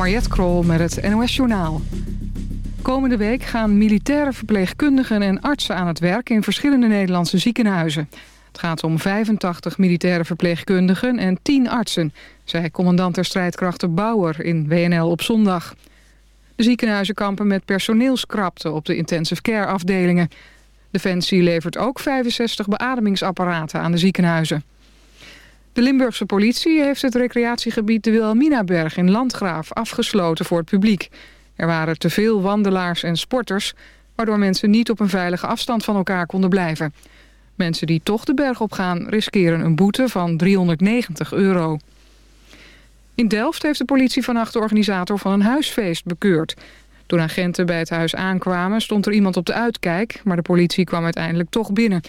Mariette Krol met het NOS Journaal. Komende week gaan militaire verpleegkundigen en artsen aan het werk... in verschillende Nederlandse ziekenhuizen. Het gaat om 85 militaire verpleegkundigen en 10 artsen... zei commandant der strijdkrachten Bauer in WNL op zondag. De ziekenhuizen kampen met personeelskrapte op de intensive care afdelingen. Defensie levert ook 65 beademingsapparaten aan de ziekenhuizen. De Limburgse politie heeft het recreatiegebied de Wilhelminaberg in Landgraaf afgesloten voor het publiek. Er waren te veel wandelaars en sporters, waardoor mensen niet op een veilige afstand van elkaar konden blijven. Mensen die toch de berg op gaan riskeren een boete van 390 euro. In Delft heeft de politie vannacht de organisator van een huisfeest bekeurd. Toen agenten bij het huis aankwamen stond er iemand op de uitkijk... maar de politie kwam uiteindelijk toch binnen.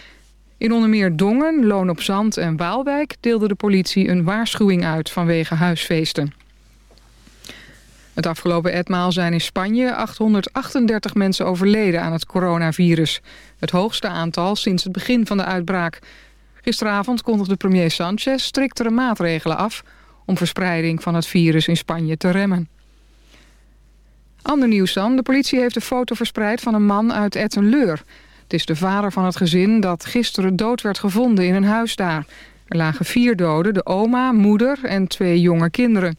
In onder meer Dongen, Loon op Zand en Waalwijk... deelde de politie een waarschuwing uit vanwege huisfeesten. Het afgelopen etmaal zijn in Spanje 838 mensen overleden aan het coronavirus. Het hoogste aantal sinds het begin van de uitbraak. Gisteravond kondigde premier Sanchez striktere maatregelen af... om verspreiding van het virus in Spanje te remmen. Ander nieuws dan. De politie heeft een foto verspreid van een man uit Ettenleur. Het is de vader van het gezin dat gisteren dood werd gevonden in een huis daar. Er lagen vier doden, de oma, moeder en twee jonge kinderen.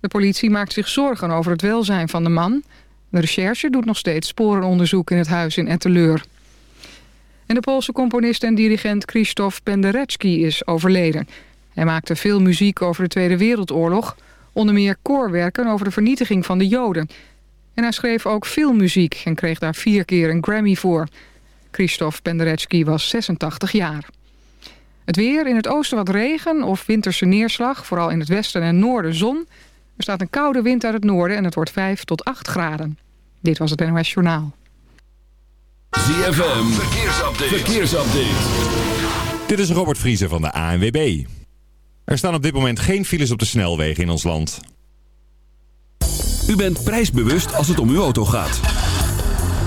De politie maakt zich zorgen over het welzijn van de man. De recherche doet nog steeds sporenonderzoek in het huis in Etteleur. En de Poolse componist en dirigent Krzysztof Penderecki is overleden. Hij maakte veel muziek over de Tweede Wereldoorlog... onder meer koorwerken over de vernietiging van de Joden... En hij schreef ook filmmuziek en kreeg daar vier keer een Grammy voor. Christoph Penderecki was 86 jaar. Het weer, in het oosten wat regen of winterse neerslag. Vooral in het westen en noorden zon. Er staat een koude wind uit het noorden en het wordt 5 tot 8 graden. Dit was het NOS Journaal. ZFM, verkeersupdate. verkeersupdate. Dit is Robert Vriezer van de ANWB. Er staan op dit moment geen files op de snelwegen in ons land. U bent prijsbewust als het om uw auto gaat.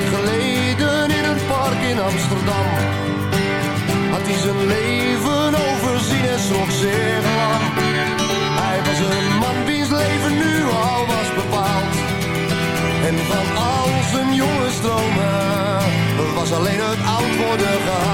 geleden in een park in Amsterdam. Had hij zijn leven overzien en zorg zeer lang. Hij was een man wiens leven nu al was bepaald. En van al zijn jonge stromen was alleen het oud worden gehaald.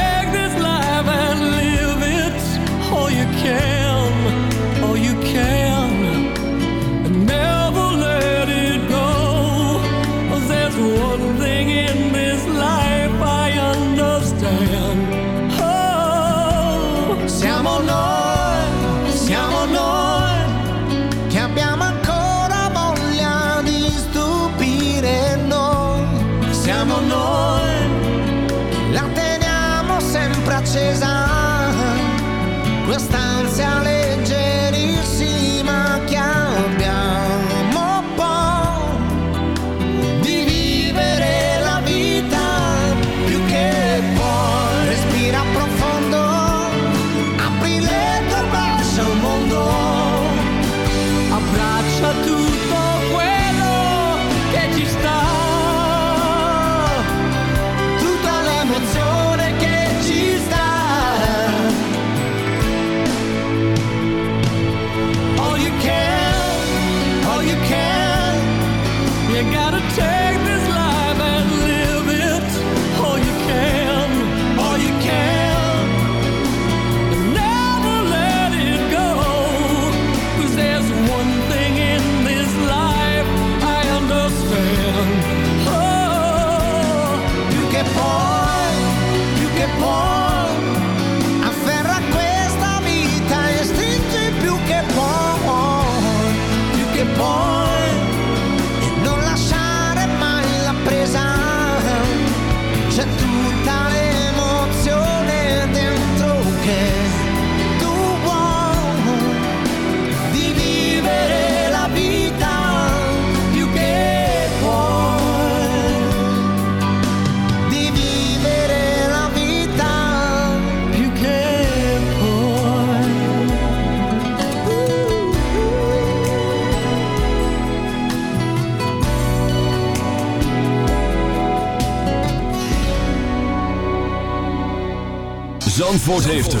Yeah. Zandvoort heeft.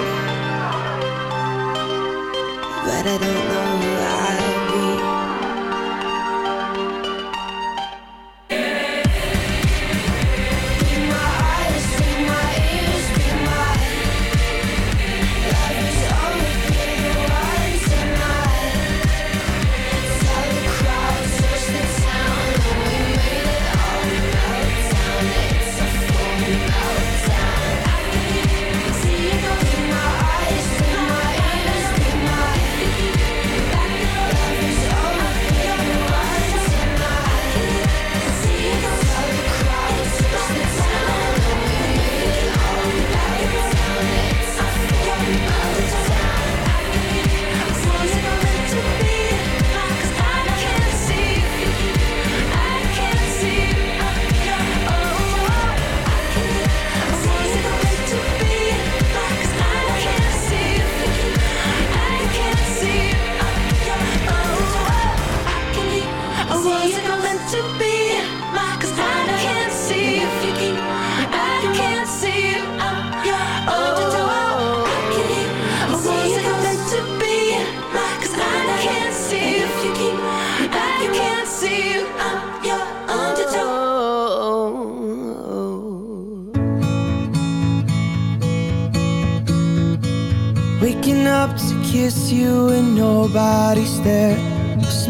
But I don't know who I'll kiss you and nobody's there.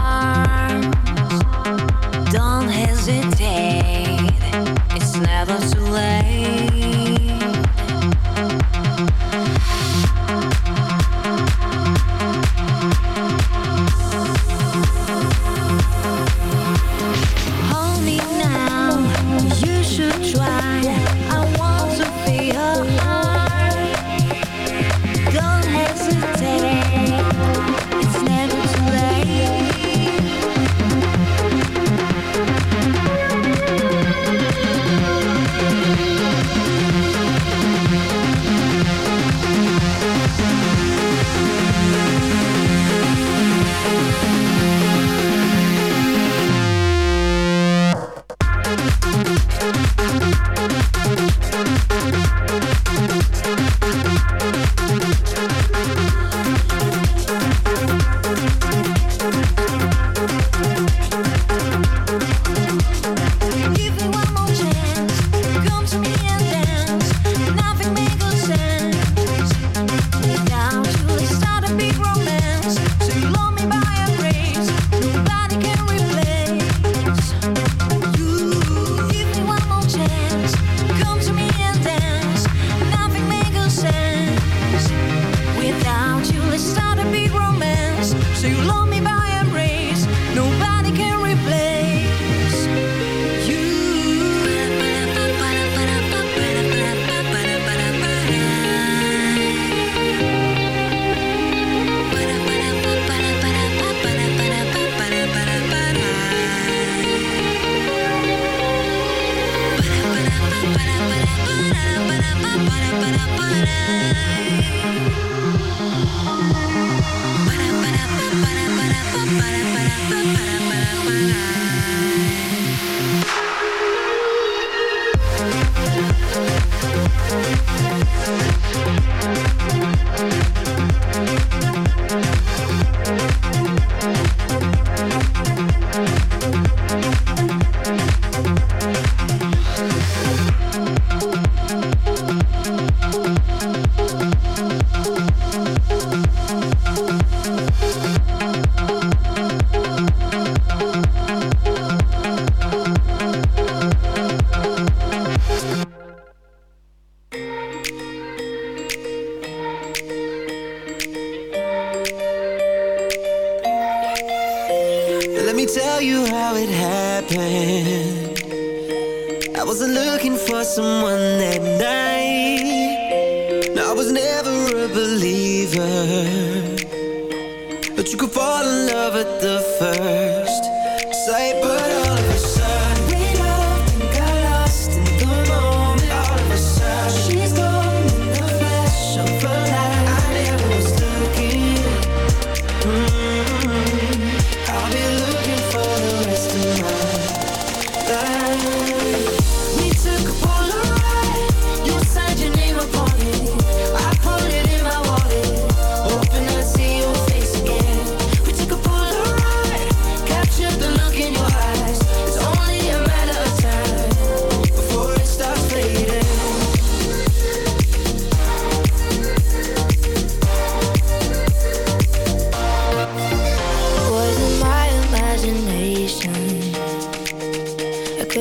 arms. Don't hesitate, it's never too late.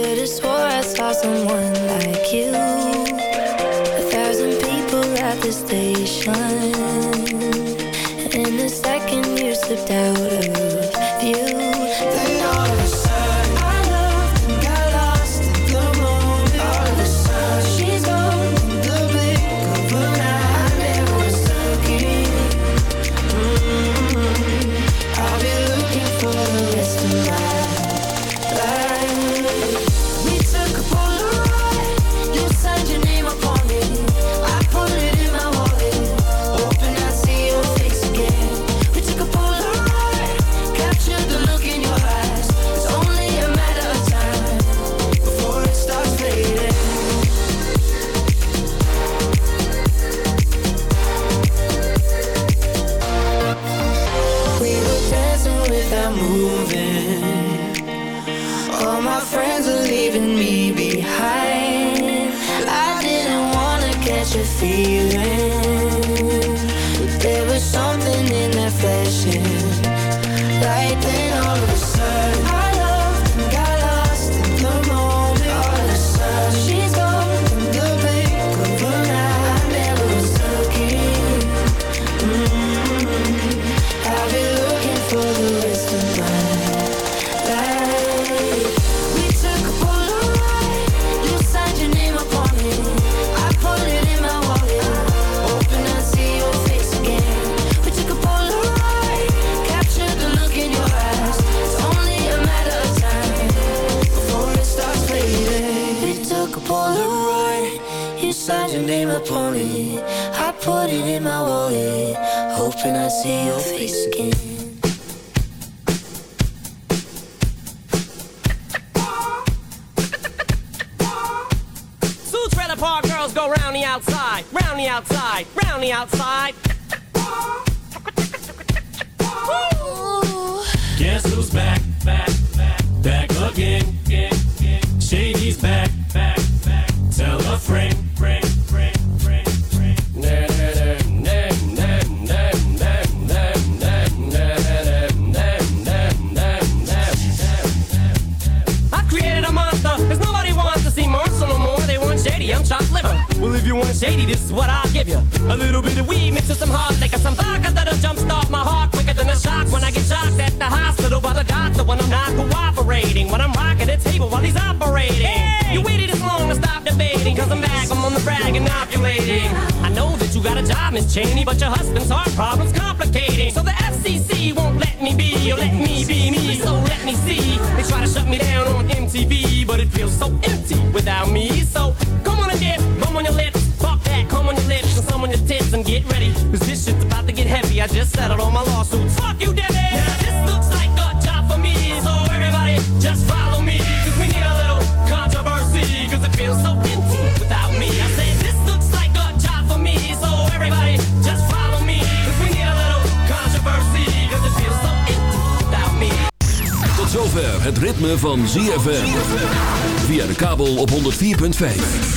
Could've swore I saw someone. You signed your name upon it. I put it in my wallet, hoping I'd see your face again. Two trailer park girls go round the outside, round the outside, round the outside. Guess who's back, back, back, back again? Shady's back, back, back. Tell a friend, friend, friend, shady, this is what I'll give you. A little bit of weed mixed with some hard liquor, some vodka that'll jumpstart my heart quicker than a shock when I get shocked at the hospital by the doctor when I'm not cooperating. When I'm rocking the table while he's operating. You waited this long to stop debating, cause I'm back, I'm on the brag and ovulating. I know that you got a job, Miss Cheney, but your husband's heart problem's complicating. So the FCC won't let me be, or let me be me, so let me see. They try to shut me down on MTV, but it feels so empty without me. So come on and dip, bum on your lips, that, come on your lips, and some on your tits, and get ready. Cause this shit's about to get heavy, I just settled all my lawsuits. Fuck you, Debbie! Now this looks like a job for me, so everybody just follow me. Cause we need a little controversy, cause it feels so empty without me. I say this looks like a job for me, so everybody just follow me. Cause we need a little controversy, cause it feels so empty without me. Tot zover het ritme van ZFM. Via de kabel op 104.5.